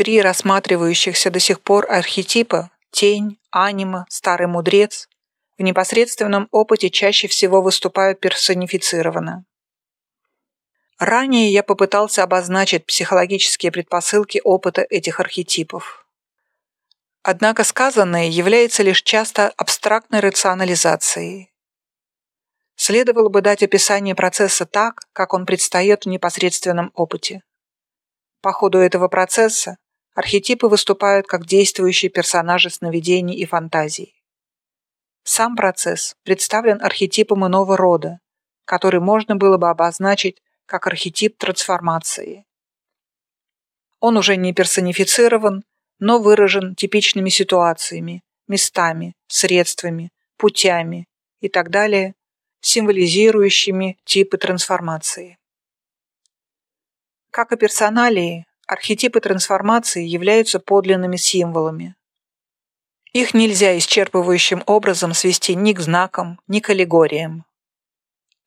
Три рассматривающихся до сих пор архетипа – тень, анима, старый мудрец – в непосредственном опыте чаще всего выступают персонифицированно. Ранее я попытался обозначить психологические предпосылки опыта этих архетипов. Однако сказанное является лишь часто абстрактной рационализацией. Следовало бы дать описание процесса так, как он предстает в непосредственном опыте. По ходу этого процесса архетипы выступают как действующие персонажи сновидений и фантазий. Сам процесс представлен архетипом иного рода, который можно было бы обозначить как архетип трансформации. Он уже не персонифицирован, но выражен типичными ситуациями, местами, средствами, путями и так далее, символизирующими типы трансформации. Как и персоналии, архетипы трансформации являются подлинными символами. Их нельзя исчерпывающим образом свести ни к знакам, ни к аллегориям.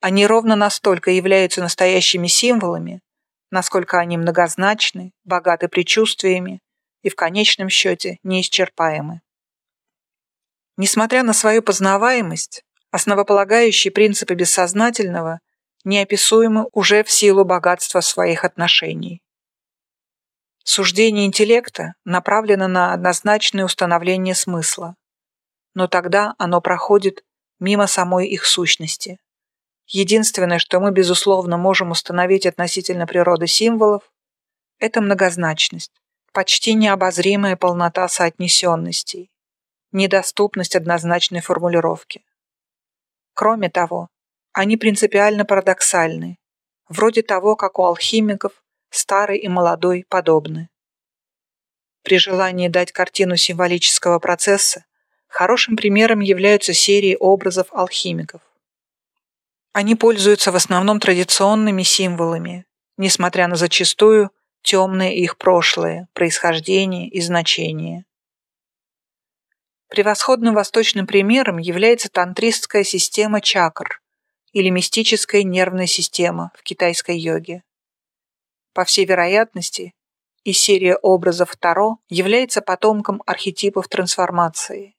Они ровно настолько являются настоящими символами, насколько они многозначны, богаты предчувствиями и в конечном счете неисчерпаемы. Несмотря на свою познаваемость, основополагающие принципы бессознательного неописуемы уже в силу богатства своих отношений. Суждение интеллекта направлено на однозначное установление смысла, но тогда оно проходит мимо самой их сущности. Единственное, что мы, безусловно, можем установить относительно природы символов, это многозначность, почти необозримая полнота соотнесенностей, недоступность однозначной формулировки. Кроме того, они принципиально парадоксальны, вроде того, как у алхимиков старый и молодой подобны. При желании дать картину символического процесса хорошим примером являются серии образов алхимиков. Они пользуются в основном традиционными символами, несмотря на зачастую темное их прошлое, происхождение и значение. Превосходным восточным примером является тантристская система чакр или мистическая нервная система в китайской йоге. По всей вероятности, и серия образов Таро является потомком архетипов трансформации.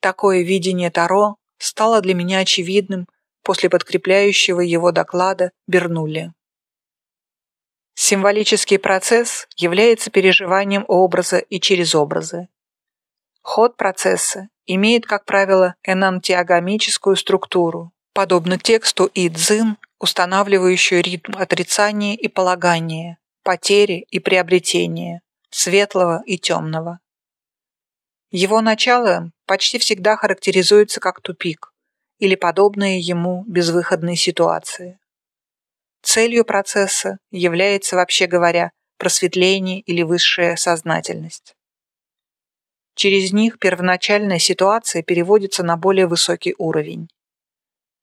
Такое видение Таро стало для меня очевидным после подкрепляющего его доклада Бернулли. Символический процесс является переживанием образа и через образы. Ход процесса имеет, как правило, энантиагамическую структуру, подобно тексту и дзин, устанавливающую ритм отрицания и полагания, потери и приобретения, светлого и темного. Его начало почти всегда характеризуется как тупик или подобные ему безвыходные ситуации. Целью процесса является, вообще говоря, просветление или высшая сознательность. Через них первоначальная ситуация переводится на более высокий уровень.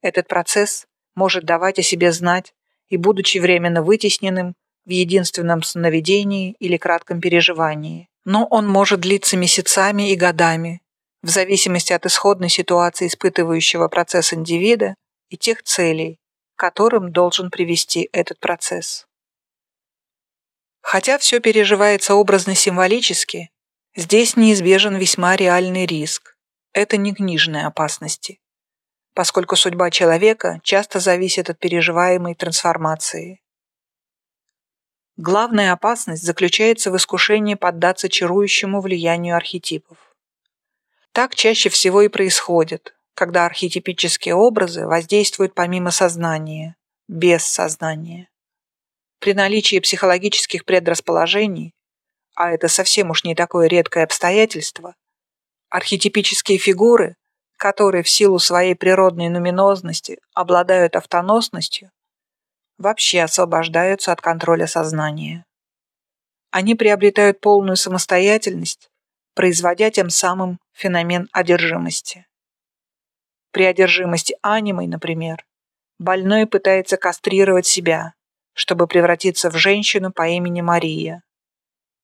Этот процесс может давать о себе знать и, будучи временно вытесненным, в единственном сновидении или кратком переживании. Но он может длиться месяцами и годами, в зависимости от исходной ситуации испытывающего процесс индивида и тех целей, которым должен привести этот процесс. Хотя все переживается образно-символически, здесь неизбежен весьма реальный риск. Это не книжные опасности, поскольку судьба человека часто зависит от переживаемой трансформации. Главная опасность заключается в искушении поддаться чарующему влиянию архетипов. Так чаще всего и происходит, когда архетипические образы воздействуют помимо сознания, без сознания. При наличии психологических предрасположений, а это совсем уж не такое редкое обстоятельство, архетипические фигуры, которые в силу своей природной нуминозности обладают автоносностью, вообще освобождаются от контроля сознания. Они приобретают полную самостоятельность, производя тем самым феномен одержимости. При одержимости анимой, например, больной пытается кастрировать себя, чтобы превратиться в женщину по имени Мария.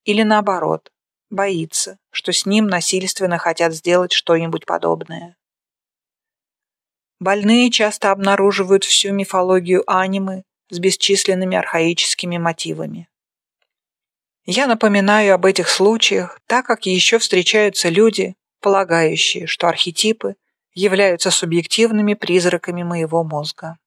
Или наоборот, боится, что с ним насильственно хотят сделать что-нибудь подобное. Больные часто обнаруживают всю мифологию анимы с бесчисленными архаическими мотивами. Я напоминаю об этих случаях, так как еще встречаются люди, полагающие, что архетипы являются субъективными призраками моего мозга.